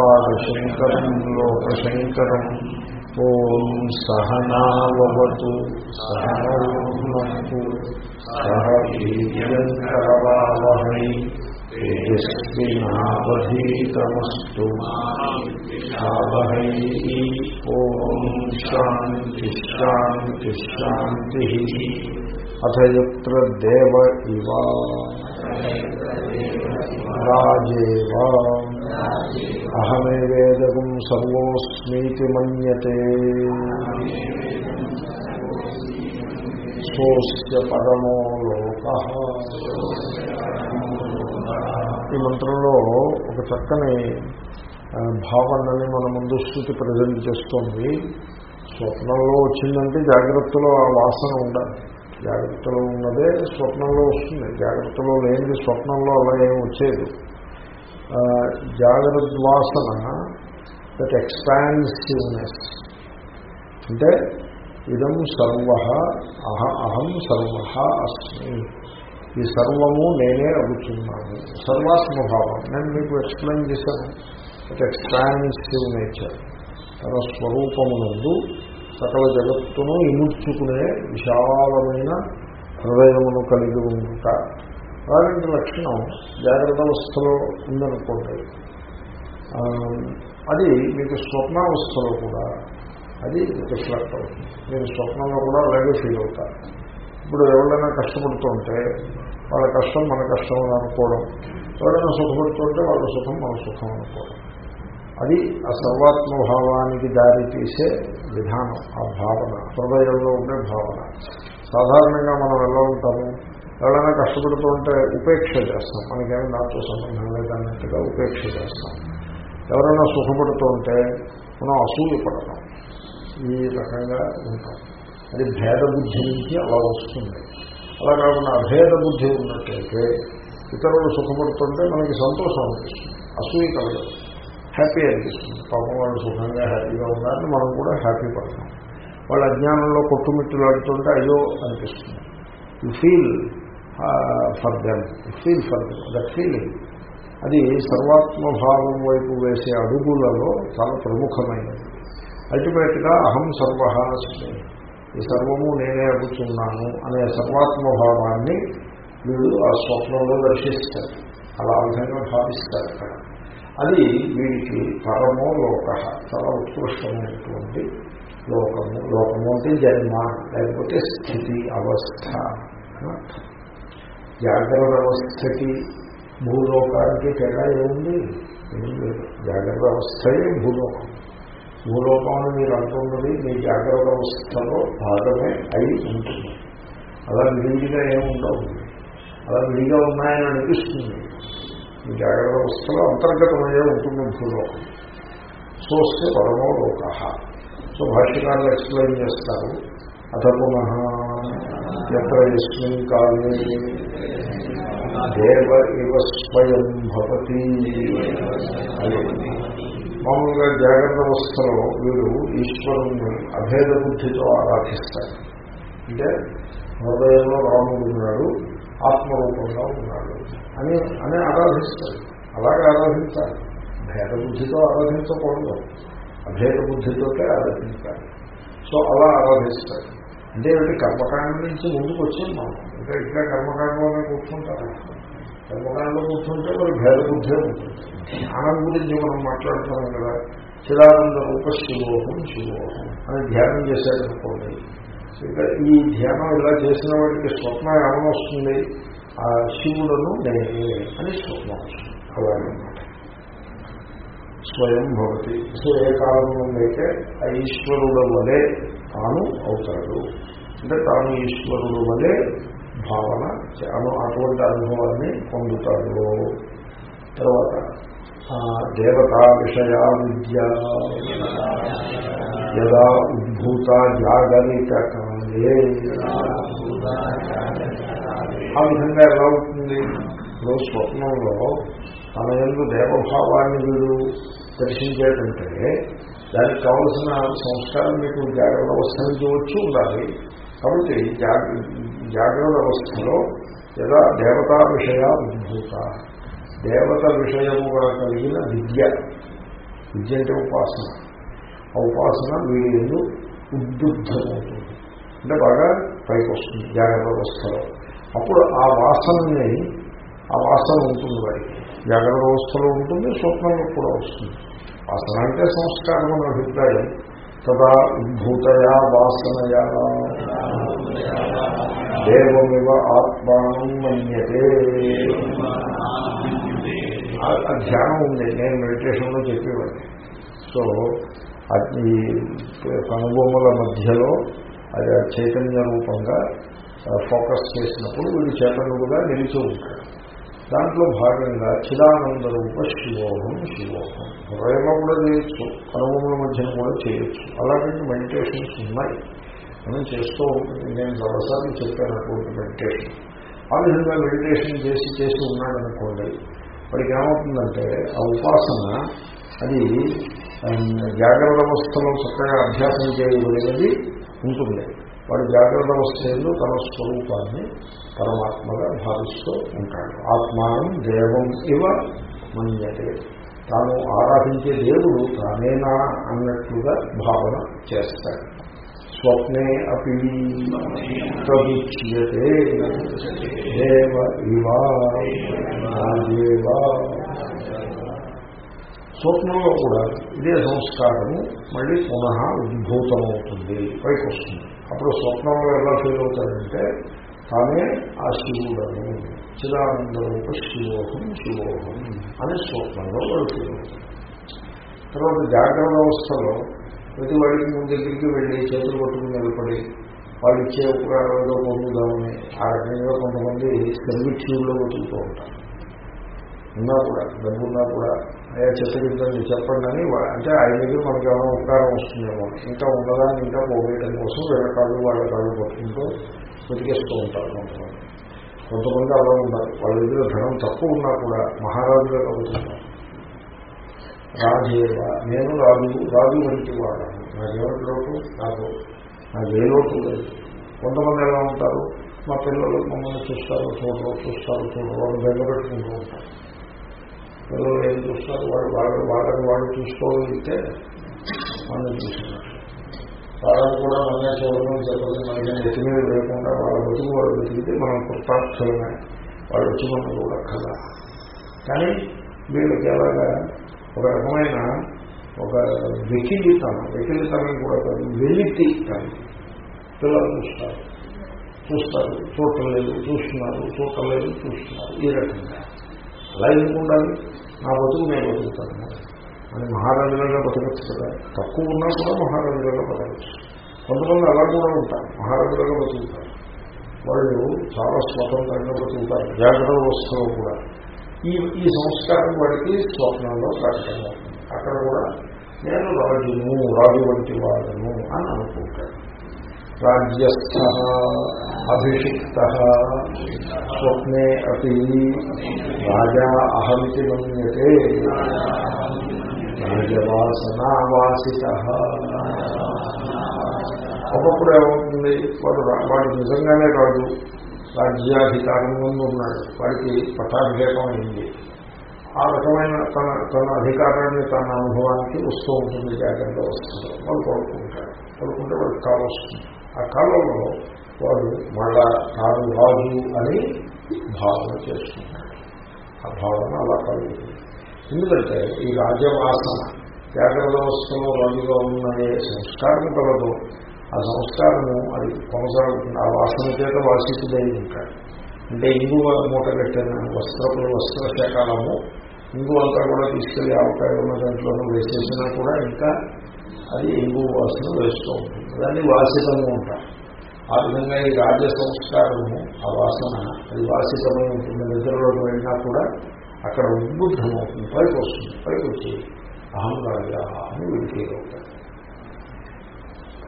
భగవత్పాదశంకరం లోకశంకరం. ఓం సహనావతు సహనౌనకు సహ వీర్యంకరవావహై తేజస్వినావధీతమస్తు ఆవహై ఓం శాంతి శాంతి శాంతి. అథ ఎత్ర దేవ అహమే రాజేవా అహమేవేదకం సర్వోస్మీతి మన్యతే. సోస్య పరమో లోక. ఈ మంత్రంలో ఒక చక్కని భావనని మన ముందు స్థితి ప్రజెంట్ చేస్తోంది. స్వప్నంలో వచ్చిందంటే జాగ్రత్తలో ఆ వాసన ఉండాలి. జాగ్రత్తలో ఉన్నదే స్వప్నంలో వస్తుంది. జాగ్రత్తలో లేనిది స్వప్నంలో అలా ఏమి వచ్చేది. జాగ్రద్వాసన దట్ ఎక్స్పాన్సివ్నెస్ అంటే ఇదం సర్వ అహ అహం సర్వ అస్మి. ఈ సర్వము నేనే అడుగుతున్నాను సర్వాత్మభావం. నేను మీకు ఎక్స్ప్లెయిన్ చేశాను. దట్ ఎక్స్పాన్సివ్ నేచర్ తన స్వరూపమునందు సకల జగత్తును ఇముడ్చుకునే విశాలమైన హృదయమును కలిగి ఉంట అలాంటి లక్షణం జాగ్రత్త అవస్థలో ఉందనుకోండి అది మీకు స్వప్నావస్థలో కూడా అది రిఫ్లెక్ట్ అవుతుంది. మీరు స్వప్నంలో కూడా అలాగే ఫీల్ అవుతారు ఇప్పుడు ఎవరైనా కష్టపడుతుంటే వాళ్ళ కష్టం మన కష్టం అనుకోవడం. ఎవరైనా సుఖపడుతుంటే వాళ్ళ సుఖం మన సుఖం అనుకోవడం. అది ఆ సర్వాత్మభావానికి దారి తీసే విధానం ఆ భావన హృదయంలో ఉండే భావన. సాధారణంగా మనం ఎలా ఉంటాము? ఎవరైనా కష్టపడుతూ ఉంటే ఉపేక్ష చేస్తాం. మనకేమి దాంతో సంబంధం లేదన్నట్టుగా ఉపేక్ష చేస్తాం. ఎవరైనా సుఖపడుతూ ఉంటే మనం అసూయ పడతాం. ఈ రకంగా ఉంటాం. అది భేద బుద్ధి నుంచి అలా వస్తుంది. అలా కాకుండా అభేద బుద్ధి ఉన్నట్లయితే ఇతరులు సుఖపడుతుంటే మనకి సంతోషం అనిపిస్తుంది. అసూయ కలగదు హ్యాపీ అనిపిస్తుంది. పాపం వాళ్ళు సుఖంగా హ్యాపీగా ఉన్నారని మనం కూడా హ్యాపీ పడతాం. వాళ్ళ అజ్ఞానంలో కొట్టుమిట్టులాడుతుంటే అయ్యో అనిపిస్తుంది. You feel for them feel for them that feeling అది సర్వాత్మభావం వైపు వేసే అడుగులలో చాలా ప్రముఖమైనది. అల్టిమేట్గా అహం సర్వ ఈ సర్వము నేనే అడుగుతున్నాను అనే సర్వాత్మభావాన్ని వీళ్ళు ఆ స్వప్నంలో దర్శిస్తారు. అలా విధంగా భావిస్తారు అక్కడ. అది వీడికి పరమో లోక చాలా ఉత్కృష్టమైనటువంటి లోకము. లోకము అంటే జన్మ లేకపోతే స్థితి అవస్థ జాగ్రత్త అవస్థకి భూలోకానికి తేడా ఏముంది? ఏం లేదు. జాగ్రత్త అవస్థయే భూలోకం. భూలోకం అని మీరు అంటున్నది మీ జాగ్రత్త అవస్థలో భాగమే అయి ఉంటుంది. అలా విడిగా ఏముండవు? అలా విడిగా ఉన్నాయని అనిపిస్తుంది. ఈ జాగ్రత్త అవస్థలో అంతర్గతమయ్యే ఉంటుంది భూలోకం. సోస్తే పరమో లోక. సో భాష్యకారులు ఎక్స్ప్లెయిన్ చేస్తారు. అథ పునః ఎత్ర ఎస్మిన్ కాలే దేవ ఇవ స్వయం భవతి. మామూలుగా జాగ్రత్త అవస్థలో వీరు ఈశ్వరుణ్ణి అభేద బుద్ధితో ఆరాధిస్తారు అంటే హృదయంలో రాముడు ఉన్నాడు ఆత్మరూపంగా ఉన్నాడు అని అని ఆరాధిస్తారు అలాగే ఆరాధించాలి భేద బుద్ధితో ఆరాధించకూడదు. అభేద బుద్ధితోటే ఆరాధించాలి. సో అలా ఆరాధిస్తారు అంటే ఏమిటి? కర్మకాండం నుంచి ముందుకు వచ్చింది మనం. ఇక్కడ ఇట్లా కర్మకాండంలోనే కూర్చుంటారు. కర్మకాండంలో కూర్చుంటే మరి భేదబుద్ధే ఉంటుంది. ధ్యానం గురించి మనం మాట్లాడుతున్నాం కదా. చిదానంద రూప శివోహం శివోహం అని ధ్యానం చేశారనుకోండి. ఇంకా ఈ ధ్యానం ఇలా చేసిన వాడికి స్వప్నం ఏమనొస్తుంది ఆ శివులను నేనే అని స్వప్నం వస్తుంది. అలాగనమాట స్వయం భవతి. సో ఏ కాలంలోనైతే ఆ ఈశ్వరుడు వలె తాను అవుతాడు. అంటే తాను ఈశ్వరుడు వలె భావన అటువంటి అనుభవాన్ని పొందుతాడు తర్వాత దేవతా విషయ విద్య. యదా ఉద్భూత జాగరిత కాలే. ఆ విధంగా ఎలా అవుతుంది ఇప్పుడు స్వప్నంలో తన ఎందు దేవభావాన్ని వీడు దర్శించేటంటే దానికి కావలసిన సంస్కారం మీకు జాగ్రత్త అవసరించవచ్చు ఉండాలి. కాబట్టి జాగ్రత్త అవస్థలో లేదా దేవతా విషయ ఉద్భూత దేవత విషయముగా కలిగిన విద్య. విద్య అంటే ఉపాసన. ఆ ఉపాసన వీడి ఎందు ఉద్బుద్ధమవుతుంది. అంటే బాగా పైకి వస్తుంది జాగ్రత్త అవస్థలో. అప్పుడు ఆ వాసనని ఆ వాసన ఉంటుంది వారికి జాగ్రత్త అవస్థలో ఉంటుంది స్వప్నంలో కూడా వస్తుంది. వాసన అంటే సంస్కారం అభిప్రాయం. తదా ఉద్భూతయా వాసనయా. దేవమివ ఆత్మానం మన్యతే. ఆ- ధ్యానం ఉంది. నేను మెడిటేషన్లో చెప్పేవాడిని. సో అది ఈ కనుబొమ్మల మధ్యలో అది ఆ చైతన్య రూపంగా ఫోకస్ చేసినప్పుడు వీడు చైతన్యుడుగా నిలిచి ఉంటాడు దాంట్లో భాగంగా చిదానంద రూప శివోహం శివోహం. ప్రేమ కూడా చేయొచ్చు కనుబొమ్మల మధ్యన కూడా చేయొచ్చు. అలాంటి మెడిటేషన్స్ ఉన్నాయి. మనం చేస్తూ ఉంటుంది నేను చాలాసార్లు చెప్పాను అటువంటి మెడిటేషన్ ఆ విధంగా మెడిటేషన్ చేసి చేసి ఉన్నాడనుకోండి వాడికి ఏమవుతుందంటే ఆ ఉపాసన అది జాగ్రత్త అవస్థలో చక్కగా అభ్యాసం చేయబడినది ఉంటుంది. వాడు జాగ్రత్త అవస్థలో తన స్వరూపాన్ని పరమాత్మగా భావిస్తూ ఉంటాడు. ఆత్మానం దేవం ఇవ మన్యతే. తాను ఆరాధించే దేవుడు తానేనా అన్నట్లుగా భావన చేస్తాడు. స్వప్నే అపి తదుచ్యతే దేవ ఇవా నాదేవా స్వప్నంలో కూడా ఇదే సంస్కారము మళ్ళీ పునః ఉద్భూతమవుతుంది. పైకి వస్తుంది అప్పుడు స్వప్నంలో ఎలా ఫీల్ అవుతాడంటే తానే ఆ శివుడని చిదానందరూప శివోహం శివోహం అని స్వప్నంలో వాడు ఫీల్ అవుతాడు తర్వాత జాగ్రత్త అవస్థలో ప్రతి వాడికి ముందు దగ్గరికి వెళ్ళి చేతులు పట్టుకుని నిలబడి వాళ్ళు ఇచ్చే ఉపకారం ఏదో పొందుదామని ఆ రకంగా కొంతమంది సర్వీక్షుల్లో బతుకుతూ ఉంటారు. ఉన్నా కూడా డబ్బు ఉన్నా కూడా అయ్యా చెప్పగలుగుతాను చెప్పండి అని అంటే ఆయన దగ్గర మనకి ఏమైనా ఉపకారం వస్తుందేమో. ఇంకా ఉన్నదాన్ని ఇంకా పోగేయడం కోసం వీళ్ళ కాళ్ళు వాళ్ళ కాళ్ళు పట్టుకుంటూ వెతికేస్తూ ఉంటారు కొంతమంది. కొంతమంది అలా ఉన్నారు. వాళ్ళ దగ్గర ధనం తక్కువ ఉన్నా కూడా మహారాజుగా అవుతుంటారు రాజేవ నేను రాజు రాజు వంటి వాడాను నాకేమిటి లోటు? నాకు నాకు ఏ లోటు లేదు. కొంతమంది ఎలా ఉంటారు? మా పిల్లలు మమ్మల్ని చూస్తారు చూడరు చూస్తారు చూడరు. వాళ్ళు బెంగ పెట్టుకుంటూ ఉంటారు. పిల్లలు ఏం చూస్తారు వాళ్ళు వాళ్ళ వాళ్ళని వాళ్ళు చూసుకోగలిగితే మనం చూస్తున్నారు. వాళ్ళని కూడా మనమే చూడడం చెప్పదు మనకి ఎత్తి మీద లేకుండా వాళ్ళ బతుకు వాళ్ళు బతికితే మనం కృతార్థులమే. వాళ్ళు వచ్చి మనం కూడా కదా కానీ వీళ్ళకి ఎలాగా ఒక రకమైన ఒక వెకిలితనం వెకిలితనం కూడా కాదు వెలితి కానీ పిల్లలు చూస్తారు. చూస్తారు. చూడటం లేదు. చూస్తున్నారు. చూడటం లేదు. చూస్తున్నారు. ఈ రకంగా. అలా ఎందుకు ఉండాలి? నా బతుకు నేను బతుకుతాను. అని మహారాజులలో బతకచ్చు కదా తక్కువ ఉన్నా కూడా మహారాజులుగా బతకచ్చు కొంతమంది అలా కూడా ఉంటారు. మహారాజులుగా బతుకుతారు. వాళ్ళు చాలా స్వతంత్రంగా బతుకుతారు. జాగ్రత్త వస్తువు కూడా. ఈ ఈ సంస్కారం వాడికి స్వప్నంలో ప్రకటన అక్కడ కూడా నేను రాజును రాజు వంటి వాళ్ళను అని అనుకుంటాను రాజ్యస్థ అభిషిక్త స్వప్నే అపి రాజా అహంతి మన్యతే రాజవాసనావాసిత ఒకప్పుడు ఏమవుతుంది వాడు రా- వాడు నిజంగానే రాజు రాజ్యాధికారం ముందు ఉన్నాడు. వాడికి పట్టాభిషేకం అయింది. ఆ రకమైన తన తన అధికారాన్ని తన అనుభవానికి వస్తూ ఉంటుంది జాగ్రత్త వస్తుంది వాడు పడుకుంటాడు పడుకుంటే వాడికి కాలం వస్తుంది. ఆ కాలంలో వాడు మళ్ళా తాను రాజు అని భావన చేసుకుంటాడు. ఆ భావన అలా కలుగుతుంది ఎందుకంటే ఈ రాజ్యవాసన జాగ్రత్త వ్యవస్థలో రాజుగా ఉన్నదే సంస్కారం కలదు. ఆ సంస్కారము అది కొనసాగుతుంది. ఆ వాసన చేత వాసితుడై ఉంటాడు అంటే ఇంగువ మూట కట్టిన వస్త్రములు వస్త్ర శకాలము ఇంగు అంతా కూడా తీసుకెళ్ళి అవకాశం ఉన్న దాంట్లోనూ వేసేసినా కూడా ఇంకా అది ఇంగు వాసన వేస్తూ ఉంటుంది. దాన్ని వాసితము ఉంటారు ఆ విధంగా ఈ రాజ్య సంస్కారము ఆ వాసన అది వాసితమై ఉంటుంది. నిద్రలోకి వెళ్ళినా కూడా అక్కడ ఉద్బుద్ధం అవుతుంది పైకి వస్తుంది. పైకి వచ్చి అహం రాజా అని వీడికి అవుతాడు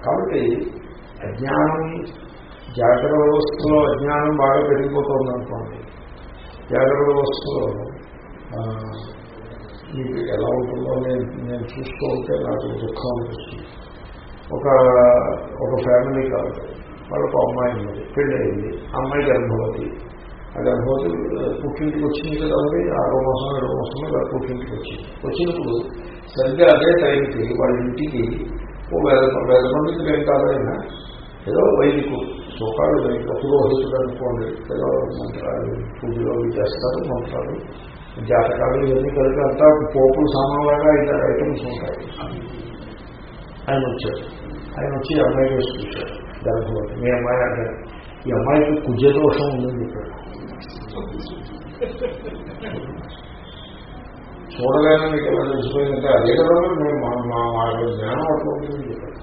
కాబట్టి అజ్ఞానం జాగ్రత్త వ్యవస్థలో అజ్ఞానం బాగా పెరిగిపోతుంది అనుకోండి జాగ్రత్త వ్యవస్థలో ఆ, మీకు ఎలా ఉంటుందో నేను నేను చూస్తూ ఉంటే నాకు దుఃఖం అనిపిస్తుంది. ఒక ఒక ఫ్యామిలీ కాదు. వాళ్ళకు అమ్మాయి ఉన్నది పెళ్ళి అయింది. అమ్మాయి గర్భవతి. ఆ గర్భవతి పుట్టింటికి వచ్చింది కదా మరి? ఆరో మాసం ఏడో మాసంలో పుట్టింటికి వచ్చింది. వచ్చినప్పుడు సరిగ్గా అదే టైంకి వాళ్ళ ఇంటికి ఓ వేద వేద పండితులు ఏం కాదైనా ఏదో వైదికుడు. సుఖాలు వైదిక పురోహితుడు అనుకోండి. ఏదో మంత్రాలు పూజలు చేస్తారు మంత్రాలు. జాతకాలు ఇవన్నీ కలిపి అంతా పోపులు సామాన్లాగా ఐదు ఐటమ్స్ ఉంటాయి. ఆయన వచ్చారు ఆయన వచ్చి అమ్మాయి వేసి చూశారు గర్భవతి మీ అమ్మాయి అంటే ఈ అమ్మాయికి కుజదోషం ఉందని చెప్పాడు. చూడగానే మీకు ఎలా తెలిసిపోయిందంటే అదే కదా మేము మా మా మా జ్ఞానం అట్లా ఉందని చెప్పాడు.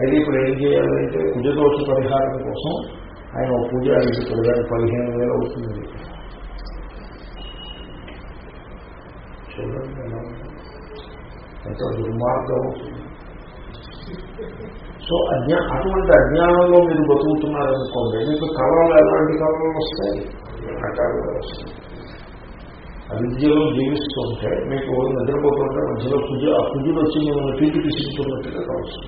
అయితే ఇప్పుడు ఏం చేయాలంటే కుజదోష పరిహారం కోసం ఆయన ఒక పూజ ఇప్పుడు పదిహేను వేలు అవుతుంది చూడండి ఎంత దుర్మార్గం. సో అజ్ఞా అటువంటి అజ్ఞానంలో మీరు బతుకుతున్నారనుకోండి మీకు కళలు ఎలాంటి కళలు వస్తాయి? రకాలుగా వస్తాయి. అవిద్యలో జీవిస్తుంటే మీకు నిద్రపోతుంటే మధ్యలో కుజ ఆ కుజులు వచ్చి మిమ్మల్ని పీకి తీసుకుంటున్నట్టుగా కావచ్చు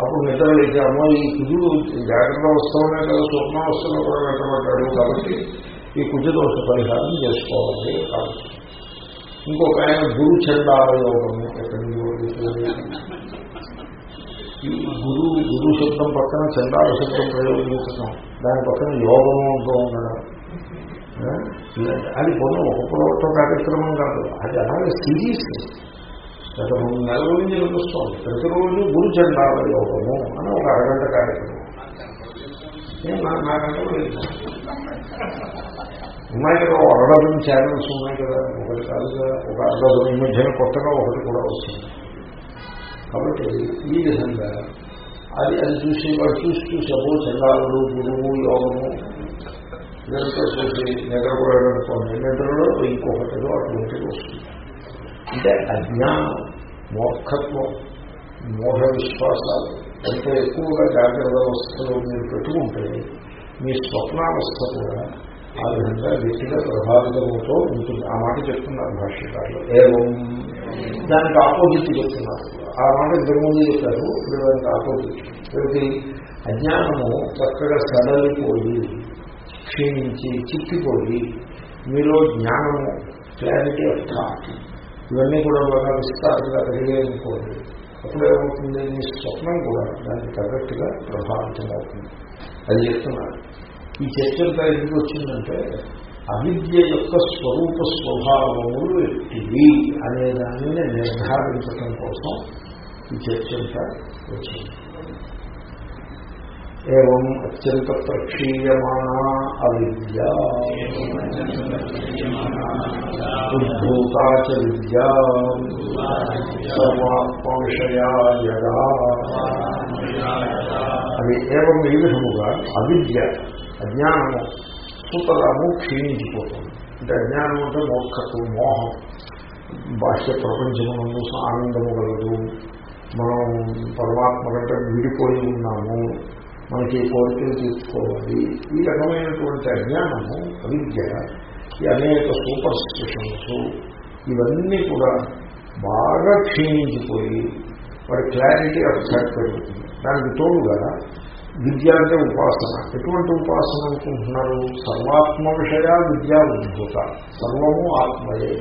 అప్పుడు నిద్ర లేచి అమ్మో ఈ కుజుడు జాగ్రత్త వస్తువునే కదా స్వప్నావస్థలో కూడా వెంటబడ్డాడు కాబట్టి ఈ కుజదోష పరిహారం చేసుకోవాలి. కావచ్చు ఇంకొక ఆయన గురు చండాల యోగము ఎక్కడి గురు గురు శబ్దం పక్కన చండాల శబ్దం ప్రయోగించడం దాని పక్కన యోగము అంటూ ఉండడం అది కొన్ని ఒక పురోగత కార్యక్రమం కాదు. అది అలాగే సిరీస్ గత మూడు నెలల నుంచి నడుస్తోంది ప్రతిరోజు గురు చండాల యోగము అని ఒక అరగంట కార్యక్రమం. నేను నాకంటే ఉన్నాయి కదా ఒక అరడజన్ ఛానల్స్ ఉన్నాయి కదా ఒకటి కాదుగా ఒక అరడజన్ ఈ మధ్యన కొత్తగా ఒకటి కూడా వస్తుంది కాబట్టి ఈ విధంగా అది అది చూసి వాడు చూసి చూసి అబ్బో చండాలుడు గురువు యోగము ఇదంతా చూసి నిద్రపోయాడు అనుకోండి నిద్రలో ఇంకొకటిలో అటువంటిది వస్తుంది. అంటే అజ్ఞానం మూర్ఖత్వం మూఢ విశ్వాసాలు ఎంత ఎక్కువగా జాగ్రత్త అవస్థలో మీరు పెట్టుకుంటే మీ స్వప్నావస్థ కూడా ఆ విధంగా గట్టిగా ప్రభావితమవుతూ ఉంటుంది. ఆ మాట చెప్తున్నారు భాష్యకారులు. ఏవం దానికి ఆపోజిట్ చెప్తున్నారు. ఆ మాట ఇంతకు ముందు చెప్పారు. ఇప్పుడు దానికి ఆపోజిట్ ప్రతి అజ్ఞానము చక్కగా సడలిపోయి క్షీణించి చిక్కిపోయి మీలో జ్ఞానము క్లారిటీ ఆఫ్ థాట్ ఇవన్నీ కూడా బాగా విస్తారంగా పెరిగాయనుకోండి అప్పుడు ఏమవుతుంది? మీ స్వప్నం కూడా దానికి తగ్గట్టుగా ప్రభావితం అవుతుంది అది చెప్తున్నారు. ఈ చర్చ అంతా ఎందుకు వచ్చిందంటే అవిద్య యొక్క స్వరూప స్వభావములు ఎట్టివి అనే దానిని నిర్ధారించడం కోసం ఈ చర్చ అంతా వచ్చింది. ఏం అత్యంత ప్రక్షీయమానా అవిద్య. ఉద్భూతా చ విద్య. సర్వాత్మ విషయా యదా. అది ఏం ఈ విధముగా అవిద్య అజ్ఞానము. సుతరాము క్షీణించిపోతుంది. అంటే అజ్ఞానం అంటే మోక్షకు మోహం. బాహ్య ప్రపంచమునందు ఆనందము కలదు. మనం పరమాత్మ కంటే విడిపోయి ఉన్నాము. మనకి కోరికలు తీసుకోవాలి. ఈ రకమైనటువంటి అజ్ఞానము అవిద్య ఈ అనేక సూపర్ స్టిషన్స్ ఇవన్నీ కూడా బాగా క్షీణించిపోయి వాడి క్లారిటీ ఆఫ్ పెరుగుతుంది. దానికి తోడుగా విద్య అంటే ఉపాసన. ఎటువంటి ఉపాసన అనుకుంటున్నారు? సర్వాత్మ విషయ విద్యా ఉద్భూత. సర్వము ఆత్మయే.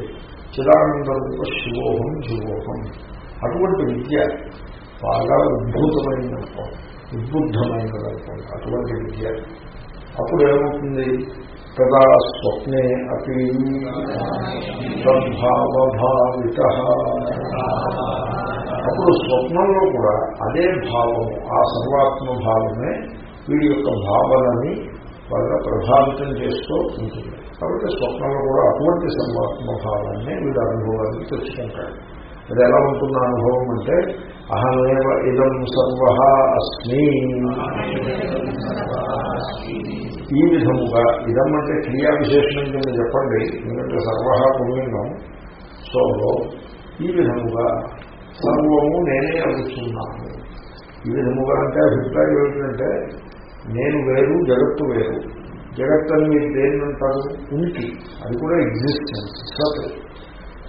చిదానంద రూప శివోహం శివోహం అటువంటి విద్య బాగా ఉద్భూతమైన ఉద్బుద్ధమైనది అనుకోండి అటువంటి విద్య. అప్పుడు ఏమవుతుంది? కదా స్వప్నే అపి సద్భావభావిత. అప్పుడు స్వప్నంలో కూడా అదే భావము ఆ సర్వాత్మ భావమే వీడి యొక్క భావనని బాగా ప్రభావితం చేస్తూ ఉంటుంది. కాబట్టి స్వప్నంలో కూడా అటువంటి సర్వాత్మ భావాన్ని వీడు అనుభవానికి తెచ్చుకుంటాడు. అది ఎలా ఉంటుంది ఆ అనుభవం అంటే అహమేవ ఇదం సర్వ అస్మి. ఈ విధముగా ఇదం అంటే క్రియా విశేషణం కింద చెప్పండి ఎందుకంటే సర్వ పుణ్యం సో ఈ విధముగా సర్వము నేనే అవుతున్నాను ఈ విధముగా అంటే అభిప్రాయం ఏమిటంటే నేను వేరు జగత్తు వేరు. జగత్తు అని మీరు దేన్నంటారు? ఉనికి. అది కూడా ఎగ్జిస్టెన్స్ సత్.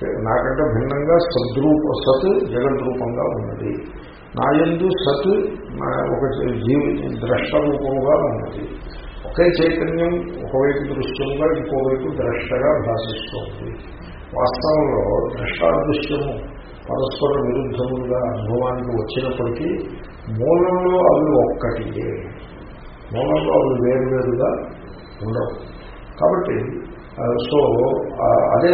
నాకంటే భిన్నంగా సద్రూప సత్ జగద్రూపంగా ఉన్నది. నా ఎందు సత్ నా- ఒక జీవి ద్రష్ట రూపముగా ఉన్నది. ఒకే చైతన్యం ఒకవైపు దృశ్యముగా ఇంకోవైపు ద్రష్టగా భాషిస్తోంది. వాస్తవంలో ద్రష్టాదృశ్యము పరస్పర విరుద్ధములుగా అనుభవానికి వచ్చినప్పటికీ మూలంలో అవి ఒక్కటియే. మూలంలో అవి వేరువేరుగా ఉండవు. కాబట్టి సో అదే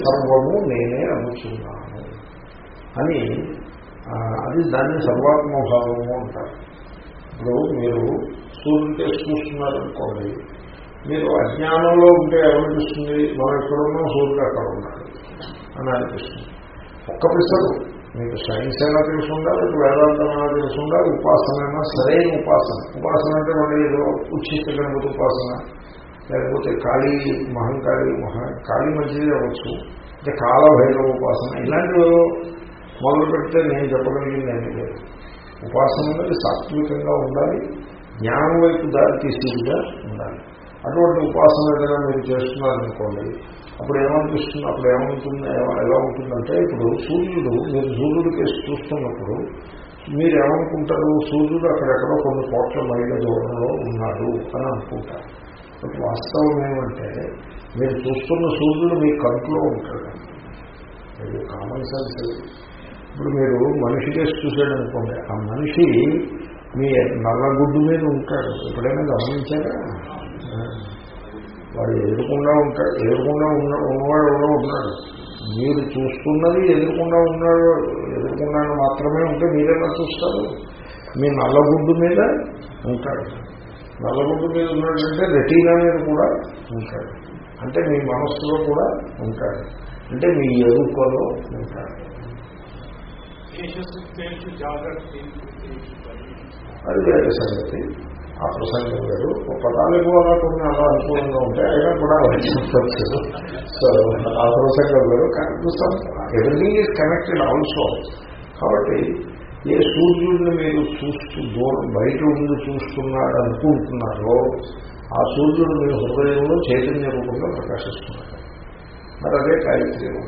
సర్వము నేనే అనుచున్నాను అని అది దాన్ని సర్వాత్మభావము అంటారు. ఇప్పుడు మీరు సూర్యుని చూస్తున్నారనుకోండి మీరు అజ్ఞానంలో ఉంటే ఏమనిపిస్తుంది? మనం ఎక్కడ సూర్యుడు అక్కడ ఉన్నాడు అని అనిపిస్తుంది. ఒక్క పిసరు మీకు సైన్స్ అయినా తెలిసి ఉండాలి ఇటు వేదాంతం అయినా తెలిసి ఉండాలి ఉపాసన. అయినా సరైన ఉపాసన ఉపాసన అంటే మళ్ళీ ఏదో ఉచ్చిష్ట గణపతి ఉపాసన. లేకపోతే కాళీ మహంకాళి మహా కాళీ మంచిది అవ్వచ్చు. అంటే కాలభైరవ ఉపాసన. ఇలాంటివి మొదలు పెడితే నేను చెప్పగలిగింది ఏమీ లేదు. ఉపాసన అనేది సాత్వికంగా ఉండాలి. జ్ఞానం వైపు దారి తీసేదిగా ఉండాలి. అటువంటి ఉపాసన ఏదైనా మీరు చేస్తున్నారనుకోండి అప్పుడు ఏమనిపిస్తుంది? అప్పుడు ఏమవుతుంది? ఎలా ఉంటుందంటే ఇప్పుడు సూర్యుడు మీరు సూర్యుడి కేసు చూస్తున్నప్పుడు మీరు ఏమనుకుంటారు సూర్యుడు అక్కడెక్కడో కొన్ని కోట్ల మైళ్ళ దూరంలో ఉన్నాడు అని అనుకుంటారు. బట్ వాస్తవం ఏమంటే మీరు చూస్తున్న సూర్యుడు మీ కంట్లో ఉంటాడు. ఇది కామన్ సెన్స్ ఇప్పుడు మీరు మనిషి కేసు చూశాడు అనుకోండి ఆ మనిషి మీ నల్లగుడ్డు మీద ఉంటాడు. ఎప్పుడైనా గమనించారా? వాడు ఎదురుకుండా ఉంటాడు ఎదురుకుండా ఉన్న ఉన్నవాడు ఎవరో ఉన్నాడు. మీరు చూస్తున్నది ఎదురుకుండా ఉన్నాడు ఎదురుకుండా మాత్రమే ఉంటే మీరెలా చూస్తారు? మీ నల్లగుడ్డు మీద ఉంటాడు. నల్లగుడ్డు మీద ఉన్నాడంటే రెటీనా మీద కూడా ఉంటాడు. అంటే మీ మనస్సులో కూడా ఉంటాడు. అంటే మీ ఎరుకలో ఉంటాడు. అది వేరే సంగతి. ఆ ప్రసంగం లేదు పదాలు ఎక్కువ కొన్ని అలా అనుకూలంగా ఉంటాయి అయినా కూడా వచ్చింది సో ఆ ప్రసంగం లేదు కానీ ఎవ్రీథింగ్ ఈజ్ కనెక్టెడ్ ఆల్సో కాబట్టి ఏ సూర్యుడిని మీరు చూస్తూ దూరం బయట ఉండి చూస్తున్నాడు అనుకుంటున్నారో ఆ సూర్యుడు మీ హృదయంలో చైతన్య రూపంగా ప్రకాశిస్తున్నాడు. మరి అదే కార్యక్రమం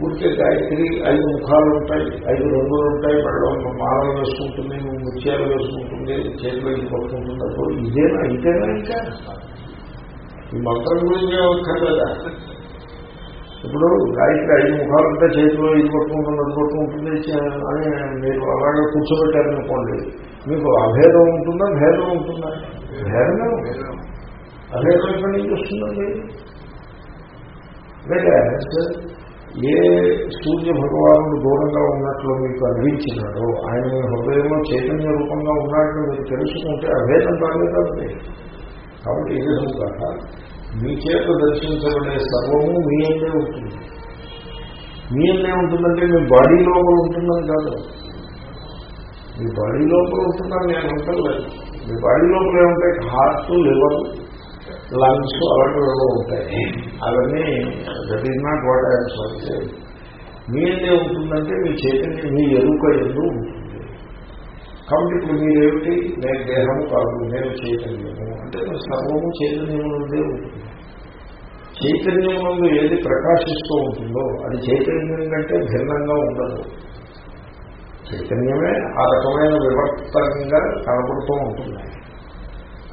మంత్రం గాయత్రి ఐదు ముఖాలు ఉంటాయి. ఐదు రంగులు ఉంటాయి. మెడలో మాలలు వేసుకుంటుంది ముత్యాలు వేసుకుంటుంది చేతిలో ఇది పట్టుకుంటుంది అప్పుడు ఇదేనా ఇదేనా ఇంకా. ఈ మంత్రం గురించి కదా? ఇప్పుడు గాయత్రి ఐదు ముఖాలు ఉంటే చేతిలో ఇది పట్టుకుంటుంది అది పట్టుకుంటుంది అని మీరు అలాగే కూర్చోబెట్టారనుకోండి. మీకు అభేదం ఉంటుందా? భేదం ఉంటుందా? భేదమే అభేదం ఎక్కడి నుంచి వస్తుందండి? లేదా ఏ సూర్య భగవానుడు దూరంగా ఉన్నట్లు మీకు అనిపించినాడో ఆయన మీ హృదయంలో చైతన్య రూపంగా ఉన్నాడని మీరు తెలుసుకుంటే అభేదం కాలేదండి కాబట్టి ఏ విధంగా మీ చేత దర్శించబడే సర్వము మీ అందే ఉంటుంది. మీ అందే ఉంటుందంటే మీ బాడీ లోపల ఉంటుందని కాదు. మీ బాడీ లోపల ఉంటుందని నేను అంటలేదు. మీ బాడీ లోపల ఏముంటాయి? హార్ట్ లివర్ లంగ్స్ అలాంటివి ఏవో ఉంటాయి. అవన్నీ that is not what I sorry మీ ఉంటుందంటే మీ చైతన్యం మీ ఎరుక ఎందు ఉంటుంది. కాబట్టి ఇప్పుడు మీరేమిటి? నేను దేహము కాదు నేను చైతన్యము. అంటే మరి సర్వము చైతన్యము నుండే ఉంటుంది. చైతన్యం నుండి ఏది ప్రకాశిస్తూ ఉంటుందో అది చైతన్యం కంటే భిన్నంగా ఉండదు. చైతన్యమే ఆ రకమైన వివర్తంగా కనపడుతూ ఉంటుంది.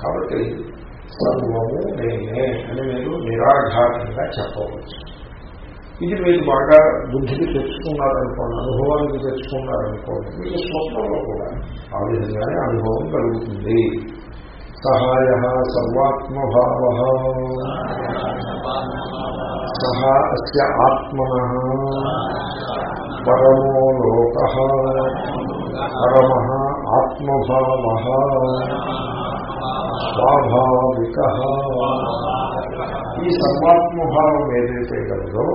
కాబట్టి సర్వము నేనే అని మీరు నిరాఘాతంగా చెప్పవచ్చు ఇది మీరు బాగా బుద్ధికి తెచ్చుకున్నారనుకోండి అనుభవానికి తెచ్చుకున్నారనుకోండి మీకు స్వప్నంలో కూడా ఆ విధంగానే అనుభవం కలుగుతుంది. సహాయ సర్వాత్మభావ. సహా అస్య ఆత్మన. పరమో లోక. పరమ ఆత్మభావ. స్వాభావిక ఈ సర్వాత్మభావం ఏదైతే కలదో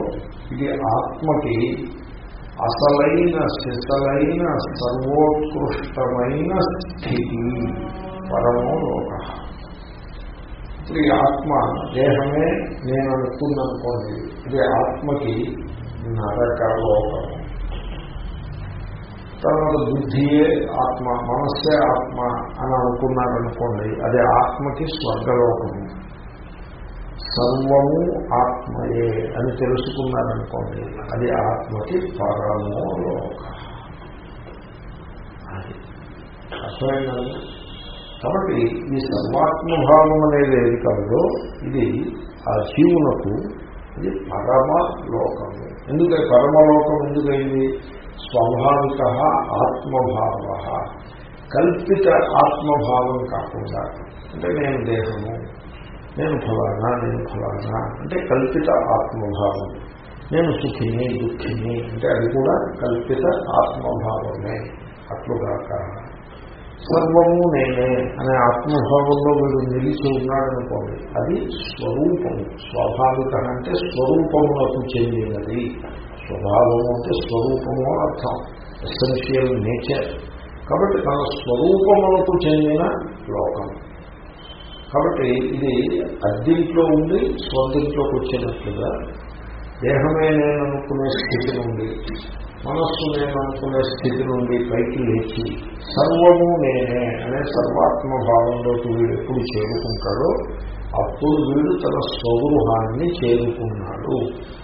ఇది ఆత్మకి అసలైన సిసలైన సర్వోత్కృష్టమైన స్థితి పరమో లోక. ఇప్పుడు ఈ ఆత్మ దేహమే నేను అనుకున్నానుకోండి ఇది ఆత్మకి నరక లోకం తర్వాత బుద్ధియే ఆత్మ మనస్సే ఆత్మ అని అనుకున్నారనుకోండి అది ఆత్మకి స్వర్గలోకము సర్వము ఆత్మయే అని తెలుసుకున్నారనుకోండి అది ఆత్మకి పరమోలోక అది అర్థమైందండి కాబట్టి ఈ సర్వాత్మభావం అనేది ఏది కాదో ఇది ఆ జీవునకు ఇది పరమలోకము ఎందుకంటే పరమలోకం ఎందుకైంది స్వాభావిక ఆత్మభావ కల్పిత ఆత్మభావం కాకుండా అంటే నేను దేహము నేను ఫలానా నేను ఫలానా అంటే కల్పిత ఆత్మభావం నేను సుఖిని దుఃఖిని అంటే అది కూడా కల్పిత ఆత్మభావమే అట్లుగాక సర్వము నేనే అనే ఆత్మభావంలో వీడు నిలిచి ఉన్నాడనుకోండి అది స్వరూపము స్వాభావిక అంటే స్వరూపములకు చెందినది. స్వభావం అంటే స్వరూపము అర్థం. ఎసెన్షియల్ నేచర్ కాబట్టి తన స్వరూపములకు చెందిన లోకం. కాబట్టి ఇది అద్దీంట్లో ఉండి స్వంతింట్లోకి వచ్చినట్లుగా దేహమే నేననుకునే స్థితి నుండి మనస్సు నేననుకునే స్థితి నుండి పైకి లేచి సర్వము నేనే అనే సర్వాత్మ భావంలోకి వీడు ఎప్పుడు చేరుకుంటాడో అప్పుడు వీడు తన స్వగృహాన్ని చేరుకున్నాడు.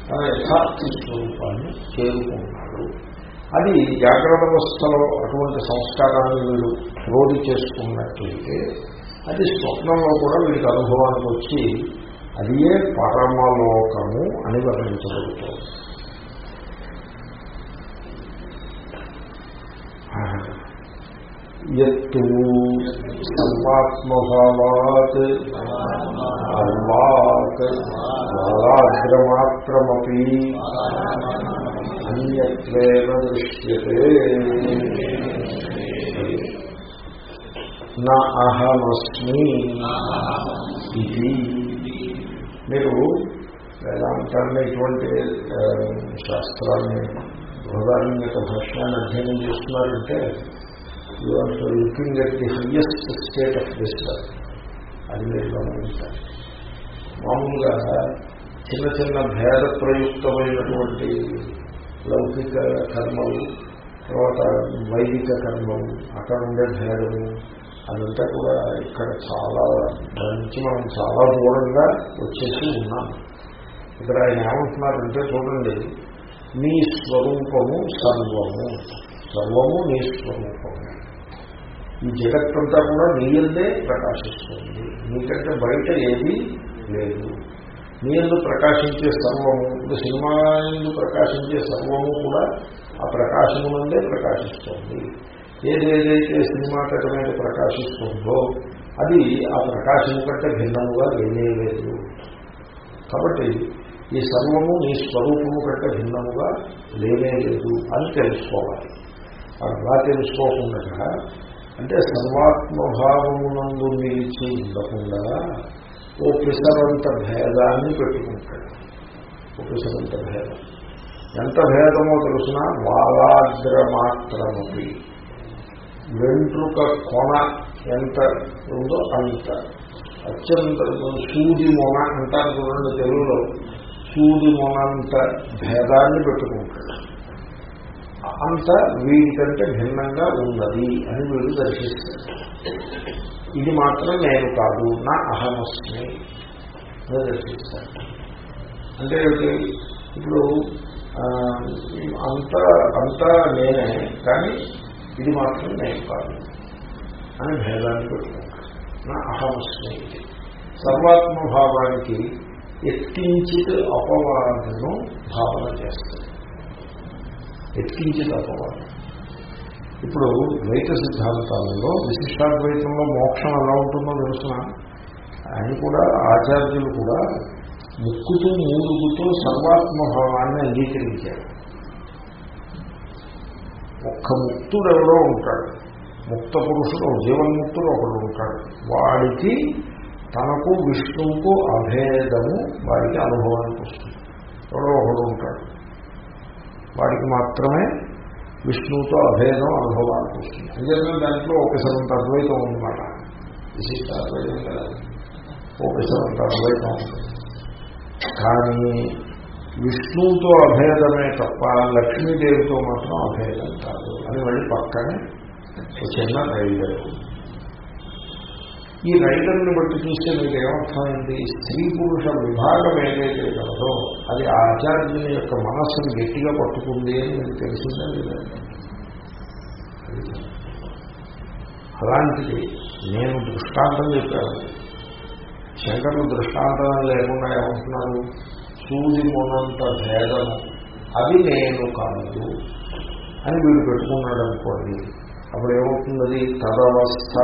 తన యథార్థ స్వరూపాన్ని చేరుకున్నాడు. అది జాగ్రత్త వ్యవస్థలో అటువంటి సంస్కారాన్ని వీడు రోడ్డు చేసుకున్నట్లయితే అది స్వప్నంలో కూడా వీడికి అనుభవానికి వచ్చి అదియే పరమలోకము అని వర్ణించబడుతుంది. ఎత్తు సర్వాత్మభావాత్ అల్వాత్ బాలాగ్రమాత్రమపి అన్యత్వేన దృశ్యతే నా అహమస్మి ఇది మీరు వేదాంతాన్ని ఇటువంటి శాస్త్రాన్ని బృహదారణ్యక భాష్యాన్ని అధ్యయనం చేస్తున్నారంటే you are looking at the highest state of this అది మీరు గమనించాలి మామూలుగా చిన్న చిన్న భేద ప్రయుక్తమైనటువంటి లౌకిక కర్మలు తర్వాత వైదిక కర్మలు అక్కడ ఉండే భేదము అదంతా కూడా ఇక్కడ చాలా దాని నుంచి మనం చాలా దూరంగా వచ్చేసి ఉన్నాం ఇక్కడ ఆయన ఏమంటున్నారంటే చూడండి నీ స్వరూపము సర్వము సర్వము నీ స్వరూపము ఈ జగత్తంతా కూడా నీయందే ప్రకాశిస్తుంది. నీకంటే బయట ఏది లేదు. నీయందు ప్రకాశించే సర్వము ఇప్పుడు సినిమా ఎందు ప్రకాశించే సర్వము కూడా ఆ ప్రకాశము నుండే ప్రకాశిస్తుంది. ఏదేదైతే సినిమా తెర మీద ప్రకాశిస్తుందో అది ఆ ప్రకాశం కంటే భిన్నముగా లేదు కాబట్టి ఈ సర్వము నీ స్వరూపము కంటే భిన్నముగా లేనే లేదు అని తెలుసుకోవాలి. అలా తెలుసుకోకుండా అంటే సర్వాత్మభావమునందు నిలిచి ఉండకుండా ఓ పిసరంత భేదాన్ని పెట్టుకుంటాడు. ఓ పిసరంత భేదం. ఎంత భేదమో తెలిసిన? బాలాగ్రమాత్రమపి వెంట్రుక కొన ఎంత ఉందో అంత. అత్యంత సూది మొన అంటారు చూడండి తెలుగులో. సూది మొనంత భేదాన్ని పెట్టుకుంటాడు. అంత వీడికంటే భిన్నంగా ఉన్నది అని వీడు దర్శిస్తారు ఇది మాత్రం నేను కాదు నా అహమస్మి అని అంటే ఇప్పుడు అంత అంతా నేనే కానీ ఇది మాత్రం నేను కాదు అని భేదాన్ని పెట్టుకుంటాను నా అహమస్మి సర్వాత్మభావానికి ఎత్కించిత్ అపవాదను భావన చేస్తుంది ఎత్కించిత్ తప్పవాలి ఇప్పుడు ద్వైత సిద్ధాంతాలలో విశిష్టాద్వైతంలో మోక్షం ఎలా ఉంటుందో తెలుసిన ఆయన కూడా ఆచార్యులు కూడా ముక్కుతూ మూలుగుతూ సర్వాత్మభావాన్ని అంగీకరించారు. ఒక్క ముక్తుడు ఎవరో ఉంటాడు. ముక్త పురుషుడు జీవన్ముక్తుడు ఒకడు ఉంటాడు. వాడికి తనకు విష్ణువుకు అభేదము వాడికి అనుభవానికి వస్తుంది. ఎవరో ఒకడు ఉంటాడు. వాడికి మాత్రమే విష్ణువుతో అభేదం అనుభవానికి వస్తుంది అంతేకాని దాంట్లో ఒకసారంత అద్వైతం ఉందన్నమాట. విశిష్ట అద్వైతం కదా. ఒకసారంత అద్వైతం ఉంటుంది కానీ విష్ణువుతో అభేదమే తప్ప లక్ష్మీదేవితో మాత్రం అభేదం కాదు. అని మళ్ళీ పక్కనే ఒక చిన్న ఉంది. ఈ రైతులను బట్టి చూస్తే మీకు ఏమర్థమైంది? స్త్రీ పురుష విభాగం ఏదైతే కలదో అది ఆచార్యుని యొక్క మనస్సును గట్టిగా పట్టుకుంది అని మీకు తెలిసిందే లేదండి అలాంటిది నేను దృష్టాంతం చెప్పాను. శంకరులు దృష్టాంతం లేకుండా ఏమంటున్నారు సూది మొనంత భేదము. అది నేను కాదు అని వీడు పెట్టుకున్నాడు అనుకోండి. అప్పుడు ఏమవుతున్నది తదవస్థ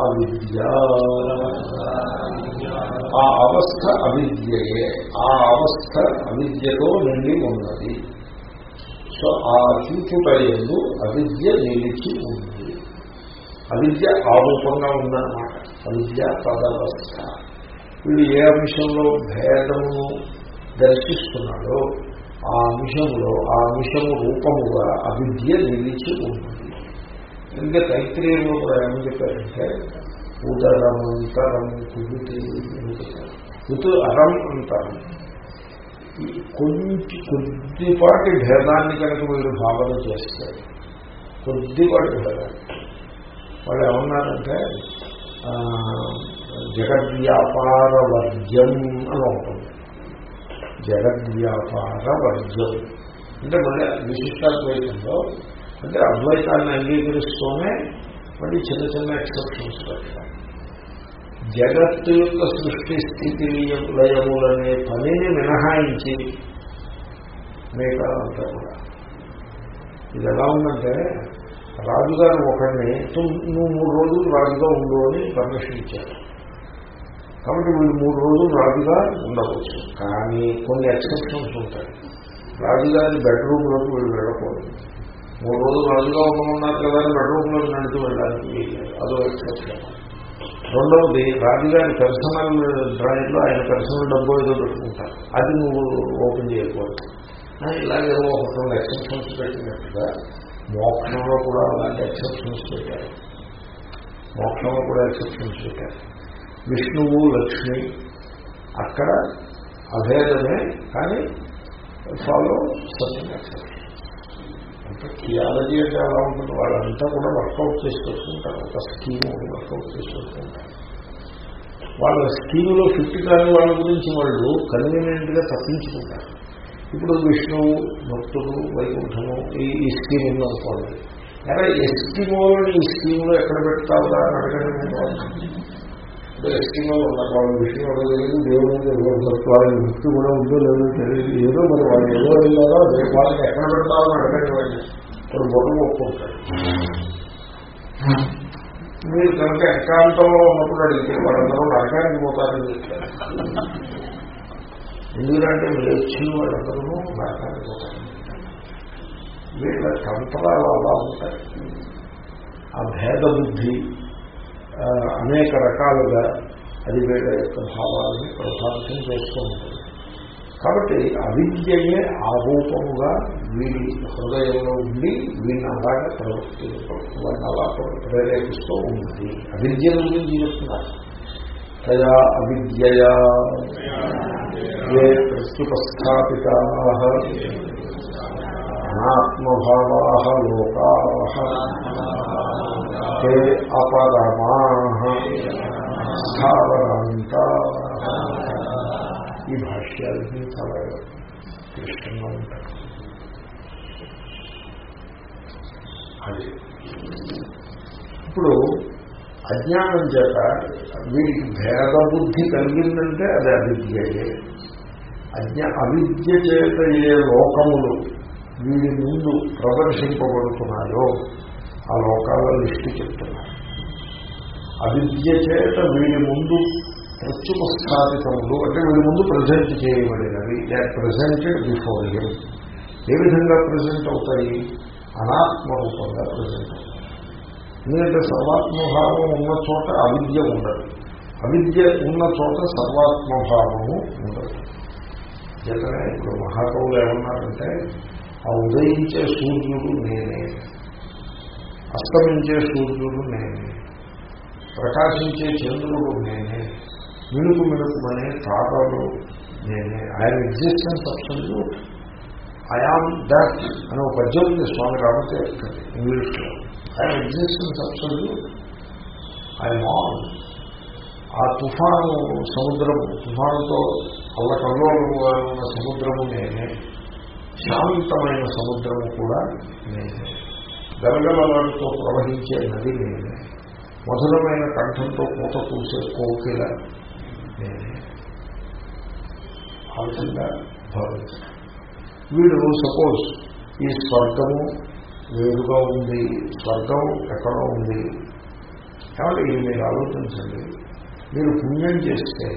అవిద్య. ఆ అవస్థ అవిద్యయే. ఆ అవస్థ అవిద్యతో నిండి ఉన్నది. సో ఆ చూచుటయందు అవిద్య నిలిచి ఉంది. అవిద్య ఆరూపంగా ఉందన్నమాట. అవిద్య తదవస్థ. వీడు ఏ అంశంలో భేదము దర్శిస్తున్నాడో ఆ అంశంలో ఆ అంశము రూపముగా అవిద్య నిలిచి ఉన్నది. ఇంకా తైత్రీయంలో కూడా ఏమని చెప్పారంటే ఉదరం అంతరం కుదుటి అని చెప్పారు. కుతు అరం అంతరం. కొంచెం కొద్దిపాటి భేదాన్ని కనుక వీళ్ళు భావన చేస్తారు. కొద్దిపాటి భేదాన్ని. వాళ్ళు ఏమన్నారంటే జగద్వ్యాపార వర్జం అని ఉంటుంది జగద్వ్యాపార వర్జం అంటే మళ్ళీ విశిష్టాద్వైతంలో అంటే అద్వైతాన్ని అంగీకరిస్తూనే మళ్ళీ చిన్న చిన్న ఎక్సెప్షన్స్ పెట్టాలి జగత్తు యొక్క సృష్టి స్థితి లయములనే పనిని మినహాయించి మేకాలంతా కూడా. ఇది ఎలా ఉందంటే రాజుగారు ఒకరిని నువ్వు మూడు రోజులు రాజుగా ఉండు అని పర్మిషన్ ఇచ్చారు. కాబట్టి వీళ్ళు మూడు రోజులు రాజుగా ఉండవచ్చు. కానీ కొన్ని ఎక్సెప్షన్స్ ఉంటాయి. రాజుగారి బెడ్రూమ్లోకి వీళ్ళు వెళ్ళకూడదు. మూడు రోజులు రోజుగా ఉండమన్నారు కదా బెడ్రూమ్లో నడుతూ వెళ్ళడానికి అదో ఎక్సెప్షన్ రెండవది రాజుగారి పర్సనల్ డ్రాయింగ్లో ఆయన పర్సనల్ డబ్బు ఏదో పెట్టుకుంటారు. అది నువ్వు ఓపెన్ చేయకూడదు. ఇలాగే ఒక రెండు ఎక్సెప్షన్స్ పెట్టినట్టుగా మోక్షంలో కూడా అలాంటి ఎక్సెప్షన్స్ పెట్టారు. మోక్షంలో కూడా ఎక్సెప్షన్స్ పెట్టారు. విష్ణువు లక్ష్మి అక్కడ అభేదమే కానీ ఫాలో సత్యం. ఎక్సెప్షన్ థియాలజీ అంటే ఎలా ఉంటుంది. వాళ్ళంతా కూడా వర్కౌట్ చేసి పెట్టుకుంటారు ఒక స్కీమ్ వర్కౌట్ చేసి పెట్టుకుంటారు వాళ్ళ స్కీమ్లో ఫిట్ కాని వాళ్ళ గురించి వాళ్ళు కన్వీనియంట్గా తప్పించుకుంటారు. ఇప్పుడు విష్ణువు భక్తుడు వైకుంఠము ఈ ఈ స్కీమ్ ఉందనుకోండి అరే ఎస్కీమోని ఈ స్కీమ్లో ఎక్కడ పెడతావురా అని అడగడం ఇప్పుడు ఎస్కీమోలు ఉన్నారు విషయం విష్ణు దేవుడు వాళ్ళ వృత్తి కూడా ఉందో లేదో తెలియదు. ఏదో మరి వాళ్ళు ఏదో వెళ్ళారో వాళ్ళకి ఎక్కడ పెడతామని అడగండి వాళ్ళు. ఇప్పుడు బొట్టు ఒప్పుకుంటారు. మీరు కనుక ఏకాంతంలో ఉన్నప్పుడు అడిగితే వాళ్ళందరూ నరకానికి పోతారని చెప్తారు ఎందుకంటే లేచిన వాళ్ళందరూ నరకానికి పోతారు. వీళ్ళ తంత్రాలు అలా ఉంటాయి. ఆ భేద బుద్ధి అనేక రకాలుగా అది వీళ్ళ యొక్క భావాన్ని ప్రభావితం చేస్తూ ఉంటుంది. కాబట్టి అవిద్యయే ఆరూపముగా వీడి హృదయంలో ఉండి వీడిని అలాగే ప్రవర్తి వాడిని అలా ప్రేరేపిస్తూ ఉన్నది. అవిద్య గురించి చెప్తున్నారు? తయా అవిద్యయా ఏ ప్రత్యుపస్థాపిత అనాత్మభావా లోకా ते అపరమా స్థావరంతా. ఈ భాష్యాలన్నీ చాలా క్లిష్టంగా ఉంటాయి. అది. ఇప్పుడు అజ్ఞానం చేత వీడికి భేదబుద్ధి కలిగిందంటే అది అవిద్యయే అజ్ఞా అవిద్య చేత ఏ లోకములు వీడి ముందు ప్రదర్శింపబడుతున్నాయో ఆ లోకాల లిస్టు చెప్తున్నారు అవిద్య చేత వీడి ముందు ప్రత్యుపస్థాపితములు అంటే వీడి ముందు ప్రజెంట్ చేయబడినవి దే ప్రజెంటెడ్ బిఫోర్ హిమ్ ఏ విధంగా ప్రజెంట్ అవుతాయి? అనాత్మరూపంగా ప్రజెంట్ అవుతాయి. ఎందుకంటే సర్వాత్మభావం ఉన్న చోట అవిద్య ఉండదు. అవిద్య ఉన్న చోట సర్వాత్మభావము ఉండదు. జతనే ఇప్పుడు మహాకవులు ఏమన్నారంటే ఆ ఉదయించే సూర్యుడు నేనే. అస్తమించే సూర్యుడు నేనే. ప్రకాశించే చంద్రుడు నేనే. మినుకు మినుకుమనే తారలు నేనే. ఆయన ఎగ్జిస్టెన్స్ అబ్సల్యూట్ ఐఆమ్ దట్ అని ఒక పద్యం ఉంది స్వామి రామతీర్థ ఇంగ్లీష్లో. ఆయన ఎగ్జిస్టెన్స్ అబ్సల్యూట్ ఐఎమ్ ఆల్ ఆ తుఫాను సముద్రము తుఫానుతో అల్లకల్లోలుగా ఉన్న సముద్రము నేనే. శాంతమైన సముద్రము కూడా నేనే. గలగలలాడుతో ప్రవహించే నది నేనే మధురమైన కంఠంతో పూత పూసే కోకిల నేనే ఆ విధంగా భావించడం వీడు సపోజ్ ఈ స్వర్గము వేరుగా ఉంది స్వర్గం ఎక్కడో ఉంది. కాబట్టి ఇది మీరు ఆలోచించండి. మీరు పుణ్యం చేస్తే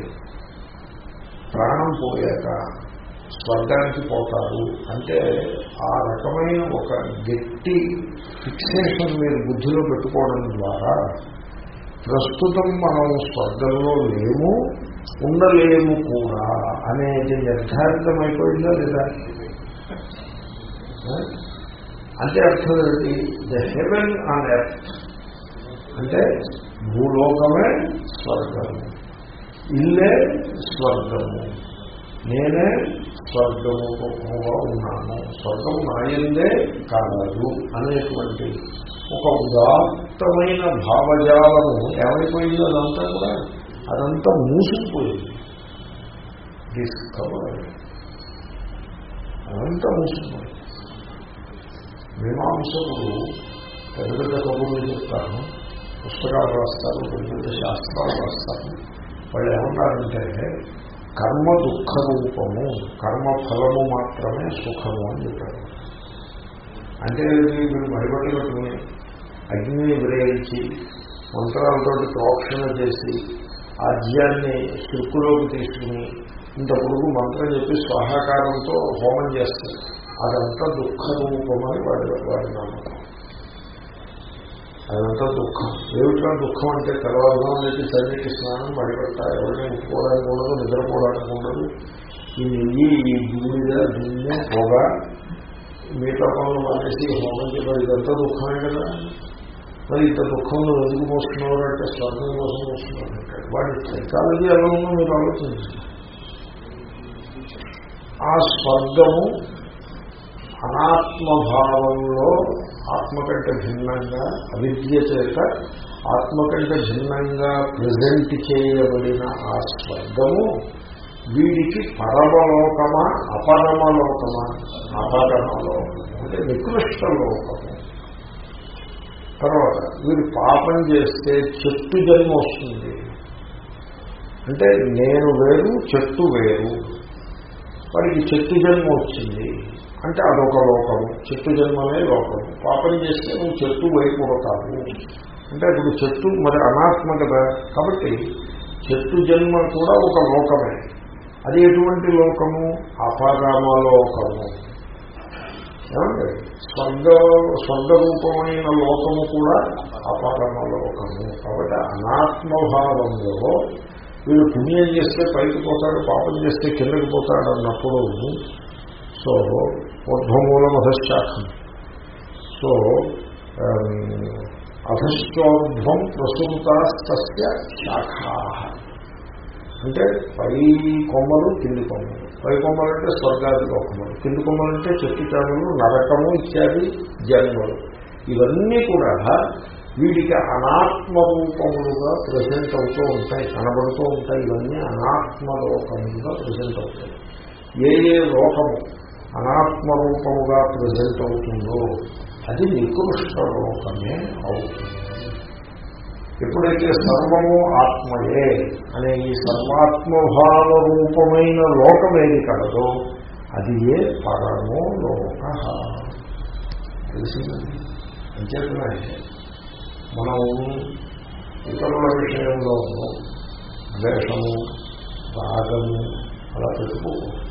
ప్రాణం పోయాక స్వర్గానికి పోతారు అంటే ఆ రకమైన ఒక గట్టి ఫిక్సేషన్ మీరు బుద్ధిలో పెట్టుకోవడం ద్వారా ప్రస్తుతం మనం స్వర్గంలో లేము ఉండలేము కూడా అనేది నిర్ధారితమైపోయిందా లేదా? అంటే అర్థం ఏంటి? ద హెవెన్ ఆన్ ఎర్త్ అంటే భూలోకమే స్వర్గము. ఇల్లే స్వర్గము. నేనే స్వర్గముగా ఉన్నాను. స్వర్గం నాయందే కాదు అనేటువంటి ఒక ఉదాత్తమైన భావజాలము ఏమైపోయింది అదంతా కూడా అదంతా మూసుకుపోయింది డిస్కవర్ అదంతా మూసుకుపోయింది మీమాంసకులు పెద్ద పెద్ద కబుర్లు చెప్తాను పుస్తకాలు రాస్తారు పెద్ద పెద్ద శాస్త్రాలు రాస్తారు. వాళ్ళు ఏమన్నారంటే కర్మ దుఃఖ రూపము కర్మ ఫలము మాత్రమే సుఖము అని చెప్పారు. అంటే మీరు భయపడి పెట్టుకుని అగ్నిని విరయించి మంత్రాలతో ప్రోక్షణ చేసి ఆజ్యాన్ని శృక్కులోకి తీసుకుని ఇంత పొడుగు మంత్రం చెప్పి స్వాహాకారంతో హోమం చేస్తారు. అదంతా దుఃఖ రూపమని వాడి వాడి అదంతా దుఃఖం. ఏమిటా దుఃఖం అంటే తెల్లవారుజాము లేచి చదివికి స్నానం పడిపెట్ట ఎవరిని ముట్టుకోవడానికి ఉండదు నిద్రపోవడానికి ఉండదు. ఈ నెయ్యి ఈ బూడిద గిన్నె పొగ మిగతా పనులు మానేసి హోమం చేయడం ఇదంతా దుఃఖమే కదా. మరి ఇంత దుఃఖంలో ఎందుకు మోస్తున్నారు అంటే స్వర్గం కోసం మోస్తున్నారు అంటే వాడి సైకాలజీ ఎలా ఉందో మీరు ఆలోచించండి. ఆ స్వర్గము అనాత్మభావంలో ఆత్మ కంటే భిన్నంగా అవిద్య చేత ఆత్మ కంటే భిన్నంగా ప్రజెంట్ చేయబడిన ఆ స్వర్గము వీడికి పరమలోకమా అపరమలోకమా అపరమలోకము? అంటే నికృష్ట లోకము. తర్వాత వీడు పాపం చేస్తే చెట్టు జన్మ వస్తుంది. అంటే నేను వేరు చెట్టు వేరు. వాడికి చెట్టు జన్మ వచ్చింది. అంటే అదొక లోకము చెట్టు జన్మనే లోకము పాపం చేస్తే నువ్వు చెట్టు వైపుడతావు అంటే ఇప్పుడు చెట్టు మరి అనాత్మ కదా. కాబట్టి చెట్టు జన్మ కూడా ఒక లోకమే. అది ఎటువంటి లోకము? అపరమ లోకము. ఏమండి? స్వర్గ స్వర్గరూపమైన లోకము కూడా అపరమ లోకము. కాబట్టి అనాత్మభావంలో వీడు పుణ్యం చేస్తే పైకి పోతాడు పాపం చేస్తే కిందకి పోతాడు అన్నప్పుడు సో ఊర్ధ్వమూలం అధశాఖం సో um, అధశ్చోర్ధ్వం ప్రసూతాస్తస్య శాఖా. అంటే పై కొమ్మలు కింది కొమ్మలు. పై కొమ్మలు అంటే స్వర్గాది లోకములు కింది కొమ్మలు అంటే చెట్టు చాములు నరకము ఇత్యాది జన్మలు. ఇవన్నీ కూడా వీడికి అనాత్మ రూపములుగా ప్రజెంట్ అవుతూ ఉంటాయి కనబడుతూ ఉంటాయి. ఇవన్నీ అనాత్మ లోకములుగా ప్రజెంట్ అవుతాయి. ఏ ఏ లోకము అనాత్మరూపముగా ప్రజెంట్ అవుతుందో అది నికృష్ట లోకమే అవుతుంది. ఎప్పుడైతే సర్వము ఆత్మయే అనే ఈ సర్వాత్మభావ రూపమైన లోకం ఏది కలదో అది ఏ పరమో లోక. తెలిసిందండి? అంచేతనంటే మనం ఇతరుల విషయంలో ద్వేషము రాగము అలా పెట్టుకోకూడదు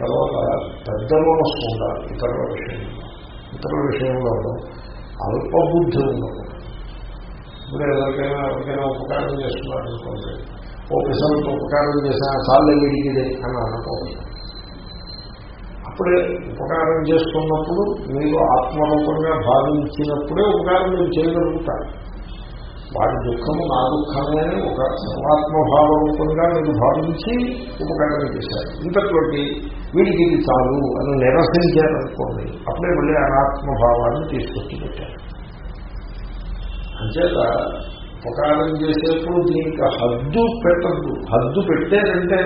తర్వాత పెద్ద మనస్సు ఉండాలి ఇతరుల విషయంలో. ఇతరుల విషయంలో అల్పబుద్ధి ఉండదు ఇప్పుడు ఎవరికైనా ఎవరికైనా ఉపకారం చేస్తున్నారు అనుకోండి ఓ పిసలకు ఉపకారం చేసినా చాలు విడిగిదే అని అనుకోండి అప్పుడే ఉపకారం చేసుకున్నప్పుడు మీరు ఆత్మరూపంగా భావించినప్పుడే ఉపకారం మీరు చేయగలుగుతారు. వాడి దుఃఖము నా దుఃఖమే ఒక సర్వాత్మభావ రూపంగా మీరు భావించి ఉపకారం చేశారు. ఇంతటువంటి వీడికి ఇది చాలు అని నిరసించారనుకోండి అప్పుడే మళ్ళీ అనాత్మభావాన్ని తీసుకొచ్చి పెట్టారు. అంచేత ఉపకారం చేసేప్పుడు దీనికి హద్దు పెట్టద్దు. హద్దు పెట్టారంటే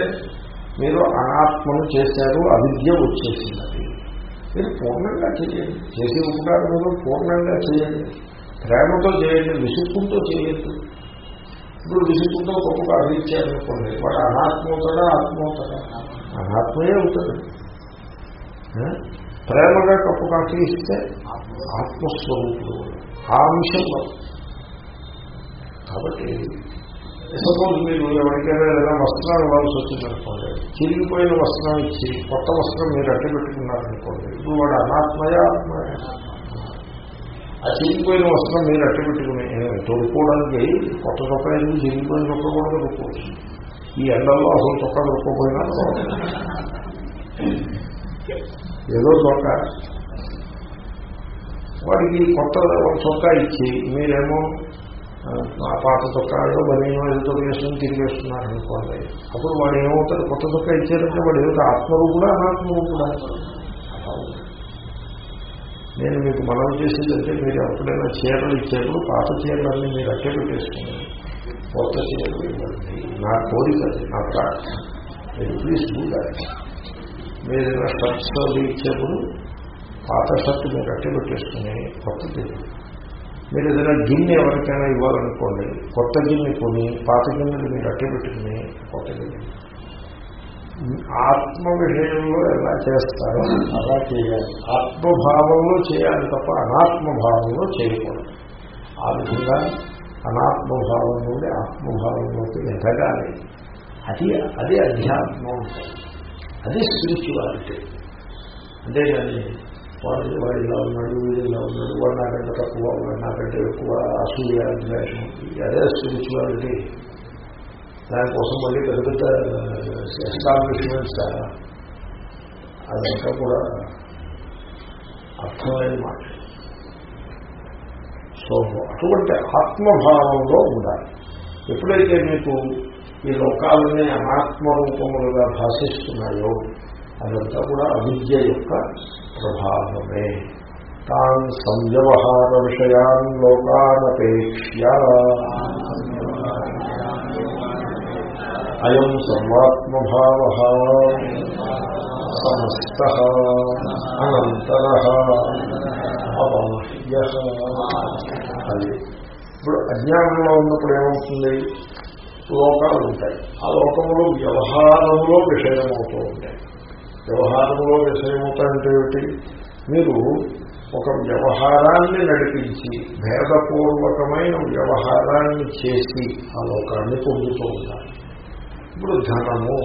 మీరు అనాత్మను చేశారు అవిద్య వచ్చేసినది మీరు పూర్ణంగా చేయండి. చేసే ఉపకారం మీరు పూర్ణంగా చేయండి. ప్రేమతో చేయండి విసుక్కుంతో చేయొద్దు. ఇప్పుడు విసుక్కుంతో గొప్పగా అభిచ్చారనుకోండి వాడు అనాత్మవుతాడా ఆత్మవుతాడా అనాత్మయే అవుతుంది ప్రేమగా కప్పు కాఫీ ఇస్తే ఆత్మస్వరూపుడు ఆ అంశంలో కాబట్టి సపోజ్ మీరు ఎవరికైనా ఏదైనా వస్త్రాలు ఇవ్వాల్సి వచ్చిందనుకోండి చిరిగిపోయిన వస్త్రం ఇచ్చి కొత్త వస్త్రం మీరు అడ్డు పెట్టుకున్నారనుకోండి ఇప్పుడు వాడు అనాత్మయ ఆత్మయ. ఆ చిరిగిపోయిన వస్త్రం మీరు అట్టు పెట్టుకుని తోడుకోవడానికి కొత్త చొక్క ఎందుకు చిరిగిపోయిన చొక్క కూడా దొరుకుకోవచ్చు ఈ ఎండల్లో అసలు చొక్క దొరకపోయినా ఏదో చొక్క వాడికి కొత్త చొక్కా ఇచ్చి మీరేమో ఆ పాత చొక్కా ఏదో బనీనో ఏదో వేసుకుని తిరిగి వేస్తున్నారు అనుకోండి అప్పుడు వాడు ఏమవుతాడు కొత్త చొక్కా ఇచ్చారంటే వాడు ఏదో ఆత్మరూపుడా అనాత్మరూపుడా అలా ఉంది. నేను మీకు మనం చేసేదంటే మీరు ఎప్పుడైనా చీరలు ఇచ్చేప్పుడు పాత చీరలన్నీ మీరు అట్టే పెట్టేసుకున్నారు కొత్త చీరలు ఇవ్వండి. నా కోరిక నా ప్రార్థన. ప్లీజ్ డూ దాట్ మీరు ఏదైనా షర్ట్స్ అవి ఇచ్చేప్పుడు పాత షర్ట్ మీరు అట్టే పెట్టేసుకుని కొత్త చీర. మీరు ఏదైనా గిన్నె ఎవరికైనా ఇవ్వాలనుకోండి కొత్త గిన్నె కొని పాత గిన్నెలు మీరు అట్టే పెట్టుకుని కొత్త గిన్నె. ఆత్మ విషయంలో ఎలా చేస్తారో అలా చేయాలి. ఆత్మభావంలో చేయాలి తప్ప అనాత్మభావంలో చేయకూడదు. ఆ విధంగా అనాత్మభావం నుండి ఆత్మభావంలోకి ఎదగాలి. అది అది అధ్యాత్మం. అది స్పిరిచువాలిటీ. అంతేగాని వాడు వాడు ఇలా ఉన్నాడు వీడు ఇలా ఉన్నాడు వాడు నాకంటే తక్కువ వాడు నాకంటే ఎక్కువ అసూయ ద్వేషం అదే స్పిరిచువాలిటీ. దానికోసం మళ్ళీ పెద్ద పెద్ద ఎస్టాబ్లిష్మెంట్స్ అదంతా కూడా అర్థమైన మాట సో అటువంటి ఆత్మభావంలో ఉండాలి ఎప్పుడైతే మీకు ఈ లోకాలన్నీ అనాత్మరూపములుగా భాషిస్తున్నాయో అదంతా కూడా అవిద్య యొక్క ప్రభావమే తాన్ సంవ్యవహార విషయాన్ లోకానపేక్ష్య అయం సర్వాత్మభావ సమస్త అనంతర అబాహ్య అది. ఇప్పుడు అజ్ఞానంలో ఉన్నప్పుడు ఏమవుతుంది? లోకాలు ఉంటాయి. ఆ లోకంలో వ్యవహారంలో విషయమవుతూ ఉంటాయి. వ్యవహారంలో విషయమవుతాయంటే ఏమిటి? మీరు ఒక వ్యవహారాన్ని నడిపించి భేదపూర్వకమైన వ్యవహారాన్ని చేసి ఆ లోకాన్ని పొందుతూ ఉండాలి. ఇప్పుడు ధనము.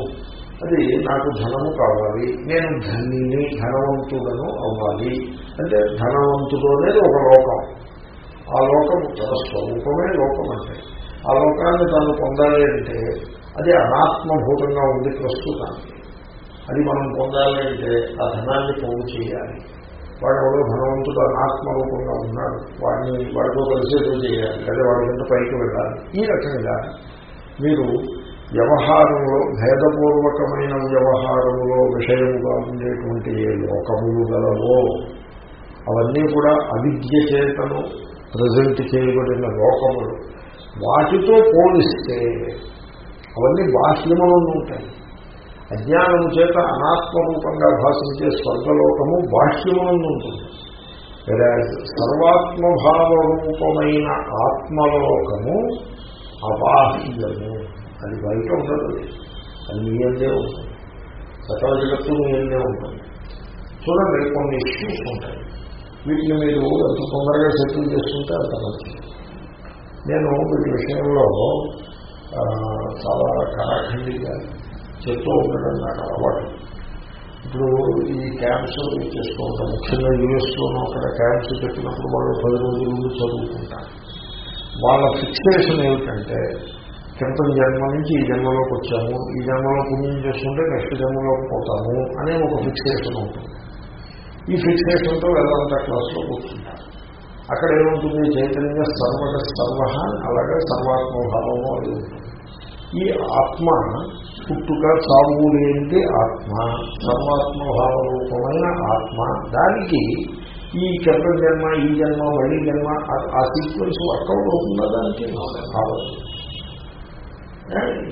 అది నాకు ధనము కావాలి. నేను ధనిని ధనవంతుడను అవ్వాలి. అంటే ధనవంతుడు అనేది ఒక లోకం. ఆ లోకం తన స్వరూపమే లోకం అంటే. ఆ లోకాన్ని తాను పొందాలి అంటే అది అనాత్మభూతంగా ఉంది ప్రస్తుతానికి అది మనం పొందాలి అంటే ఆ ధనాన్ని పోగు చేయాలి. వాడు ఎవరో ధనవంతుడు అనాత్మ రూపంగా ఉన్నాడు. వాడిని వాడితో కలిసి చేయాలి. లేదా వాడి కింద పైకి వెళ్ళాలి. ఈ రకంగా మీరు వ్యవహారంలో భేదపూర్వకమైన వ్యవహారంలో విషయముగా ఉండేటువంటి ఏ లోకములు గలవో అవన్నీ కూడా అవిద్య చేతను ప్రజెంట్ చేయబడిన లోకములు. వాటితో పోలిస్తే అవన్నీ బాహ్యములను ఉంటాయి. అజ్ఞానము చేత అనాత్మరూపంగా భాషించే స్వర్గలోకము బాహ్యములను ఉంటుంది. సర్వాత్మభావ రూపమైన ఆత్మలోకము అబాహ్యము. అది బయట ఉండదు. అది మీ అందే ఉంటుంది సకల జగత్తు మీ అందే ఉంటుంది చూడండి కొన్ని ఇష్యూస్ ఉంటాయి. వీటిని మీరు ఎంత తొందరగా సెటిల్ చేసుకుంటే అంత మంచిది. నేను వీటి విషయంలో చాలా కళాఖండిగా చెప్తూ ఉండడం నాకు అలవాటు. ఇప్పుడు ఈ క్యాంప్స్ చేస్తూ ఉంటాం ముఖ్యంగా యూఎస్లోనూ అక్కడ క్యాంప్స్ పెట్టినప్పుడు వాళ్ళు పది రోజుల ముందు చదువుకుంటారు. వాళ్ళ ఫిక్సేషన్ ఏమిటంటే క్రితం జన్మ నుంచి ఈ జన్మలోకి వచ్చాము ఈ జన్మలో పుణ్యం చేసుకుంటే నెక్స్ట్ జన్మలోకి పోతాము అనే ఒక ఫిక్సేషన్ ఉంటుంది. ఈ ఫిక్సేషన్తో వేదాంత క్లాస్లో కూర్చుంటారు. అక్కడ ఏముంటుంది? చైతన్య సర్వగ సర్వ అలాగే సర్వాత్మభావము అది ఉంటుంది. ఈ ఆత్మ పుట్టుక చావు లేనిది ఆత్మ సర్వాత్మభావ రూపమైన ఆత్మ. దానికి ఈ క్రితం జన్మ ఈ జన్మ మళ్ళీ జన్మ ఆ సీక్వెన్స్ వర్కౌట్ అవుతుందా దానికి? కావాలి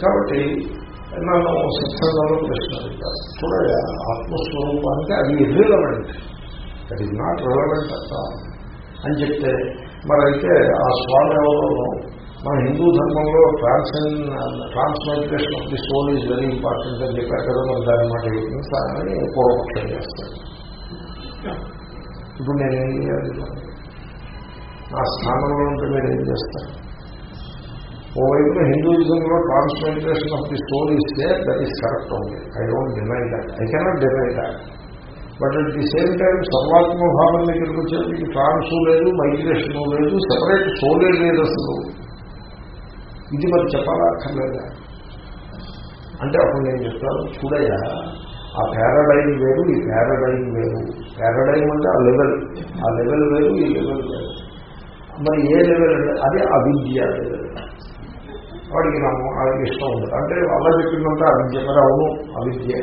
కాబట్టి నన్ను సత్సంగంలో ప్రశ్న అడుగుతారు చూడండి ఆత్మస్వరూపానికి అది ఇర్రిలవెంట్ అది ఈజ్ నాట్ రిలవెంట్ అట్లా అని చెప్తే మరైతే ఆ స్వామి ఎవరు మన హిందూ ధర్మంలో ట్రాన్సన్ transmigration of the soul is very important అని చెప్పారు కదా మరి దాని మాట అని పూర్వపక్షం చేస్తాను ఇప్పుడు నేనేం చేయాలి? నా స్థానంలో ఉంటే మీరు ఏం చేస్తాను ఓవైపు హిందూయిజంలో ట్రాన్స్మైగ్రేషన్ ఆఫ్ ది సోల్ ఇస్తే దట్ ఈస్ కరెక్ట్ ఉంది I don't deny that. I cannot deny that. But at the same time సర్వాత్మభావం దగ్గరికి వచ్చేది ట్రాన్స్ లేదు మైగ్రేషన్ లేదు సెపరేట్ సోలే లేదు అసలు. ఇది మరి చెప్పాలా అక్కర్లేదా అంటే అప్పుడు నేను చెప్తాను చూడయ్యా ఆ పారాడైమ్ వేరు ఈ పారాడైమ్ వేరు. పారాడైమ్ అంటే ఆ లెవెల్. ఆ లెవెల్ వేరు ఈ లెవెల్ వేరు. మరి ఏ లెవెల్ అంటే అదే అవిద్య లెవెల్. వాడికి నాకు వాళ్ళకి ఇష్టం ఉంది. అంటే అలా చెప్పిందంటే అవిద్య. మరి అవును అవిద్య.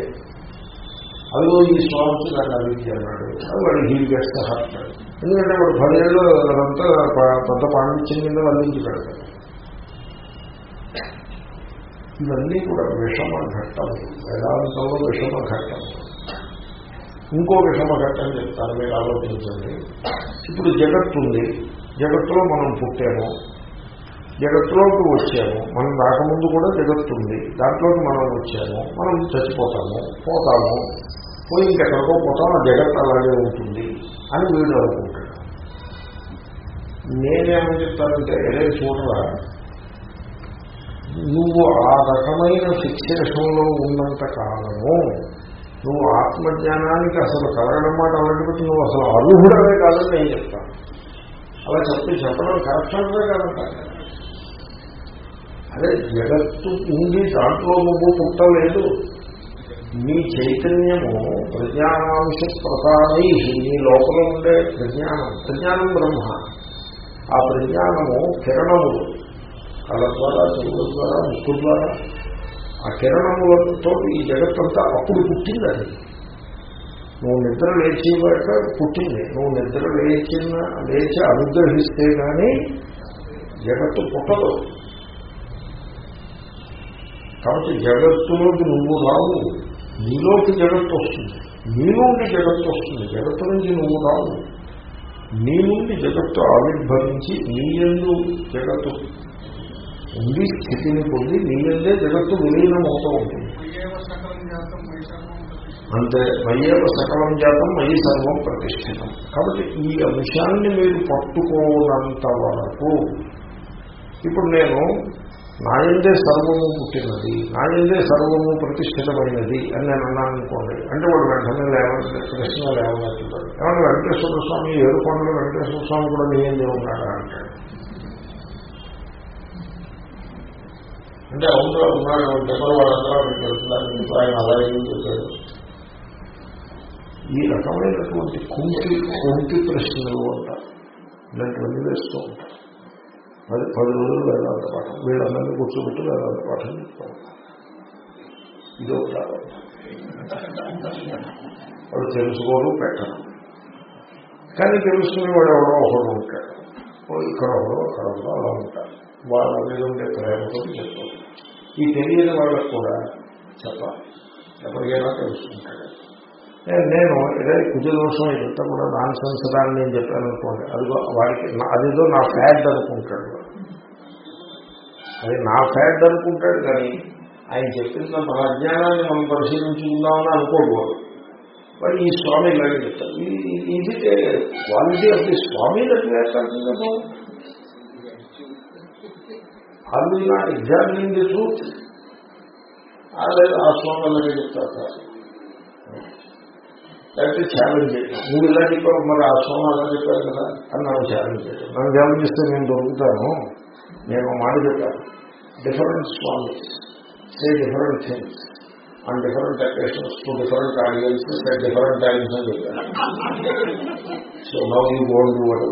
అదిగో ఈ స్వామికి నాకు అవిద్య అన్నాడు. వాడు హీల్ చేస్తే హార్ట్ ఎందుకంటే వాడు పదేళ్ళు అదంతా పెద్ద పాండిత్యం కింద అందించి పెడతాడు ఇవన్నీ కూడా విషమ ఘట్టం వేదాంతంలో విషమ ఘట్టం ఇంకో విషమ ఘట్టం చెప్తాను మీరు ఆలోచించండి. ఇప్పుడు జగత్తు ఉంది జగత్తులో మనం పుట్టాము. జగత్తులోకి వచ్చాము. మనం రాకముందు కూడా జగత్తు ఉంది దాంట్లోకి మనం వచ్చాము. మనం చచ్చిపోతాము పోతాము. పోయి ఇంకెక్కడికో పోతాం ఆ జగత్ అలాగే ఉంటుంది అని వీడు అనుకుంటాడు. నేనేమని చెప్తానంటే ఏదే చూడరా నువ్వు ఆ రకమైన ఫిక్సేషన్లో ఉన్నంత కాలము నువ్వు ఆత్మజ్ఞానానికి అసలు కలగడం మాట అలాంటి నువ్వు అసలు అర్హుడమే కాదని నేను చెప్తాను. అలా చెప్పి చెప్పడం కరెక్షన్గా కాదంట అదే జగత్తు ఉంది దాంట్లో నువ్వు పుట్టలేదు. మీ చైతన్యము ప్రజ్ఞానాంశ ప్రసాదై నీ లోపల ఉండే ప్రజ్ఞానం ప్రజ్ఞానం బ్రహ్మ. ఆ ప్రజ్ఞానము కిరణములు కళ ద్వారా చెవుల ద్వారా ముక్కు ద్వారా. ఆ కిరణములతో ఈ జగత్తంతా అప్పుడు పుట్టింది అది. నువ్వు నిద్ర లేచేవాక పుట్టింది. నువ్వు నిద్ర లేచిన లేచి అనుగ్రహిస్తే కానీ జగత్తు పుట్టదు. కాబట్టి జగత్తులోకి నువ్వు రావు. నీలోకి జగత్తు వస్తుంది. నీ నుండి జగత్తు వస్తుంది. జగత్తు నుంచి నువ్వు రావు. నీ నుండి జగత్తు ఆవిర్భవించి నీ ఎందు జగత్తు ఉంది స్థితిని పొంది నీ ఎందే జగత్తు విలీనం అవుతూ ఉంటుంది. అంటే మయ్యేవ సకలం జాతం మయి సర్వం ప్రతిష్ఠితం. కాబట్టి ఈ అంశాన్ని మీరు పట్టుకోనంత వరకు ఇప్పుడు నేను నాయందే సర్వము పుట్టినది నాయందే సర్వము ప్రతిష్ఠితమైనది అని నేను అన్నాను అనుకోండి. అంటే వాడు వెంటనే లేవంటే ప్రశ్న లేవనెత్తుతాడు ఏమన్నా వెంకటేశ్వర స్వామి ఏడు ఏడుకొండలో వెంకటేశ్వర స్వామి కూడా నీయందే ఉన్నాడా అంటాడు అంటే అవును ఉన్నాడు అంటే మరి వాళ్ళందరూ మీకు తెలుసున్నారు ఆయన అలా ఏం చేశాడు ఈ రకమైనటువంటి కుంటి కుంటి ప్రశ్నలు ఉంటారు ఇలాంటివన్నీ వేస్తూ ఉంటారు. పది పది రోజులు వేదాంత పాఠం. వీళ్ళందరినీ కూర్చోబెట్టి వేదాంత పాఠం చెప్తాం ఇదో వాడు తెలుసుకోరు పెట్టరు. కానీ తెలుసుకునే వాడు ఎవడో ఒకడు ఉంటాడు. ఇక్కడ ఒకడో అక్కడ ఒకడో అలా ఉంటారు. వాళ్ళ మీద ఉండే ప్రేమతో చెప్తారు. ఈ తెలియని వాళ్ళకు కూడా చెప్పాలి. ఎప్పటికైనా తెలుసుకుంటాడు. నేను ఏదో కుజదోషం ఇదంతా కూడా నాన్ సెన్స్ అని నేను చెప్పాను అనుకోండి. అదిగో వాడికి అదిదో నా ఫ్యాడ్ అనుకుంటాడు. అది నా ఫ్యాడ్ అనుకుంటాడు కానీ ఆయన చెప్పిన మన అజ్ఞానాన్ని మనం పరిశీలించుకుందామని అనుకోకూడదు మరి ఈ స్వామి ఇలాగే చెప్తారు ఇది quality of the Swami that వేస్తాను అది నా ఎగ్జామినింగ్ ది ట్రూత్ లేదు ఆ స్వామి అలాగే చెప్తారు సార్. లేకపోతే ఛాలెంజ్ చేయడం నువ్వు ఇలా చెప్పావు మరి ఆ స్వామి అలా చెప్పారు కదా అని నన్ను ఛాలెంజ్ చేయడం నన్ను ఛాలెంజ్ చేస్తే నేను దొరుకుతాను నేను మాట చెప్పాను different swamis say different things on different occasions to different audiences at different times అని చెప్పాను so now you could do what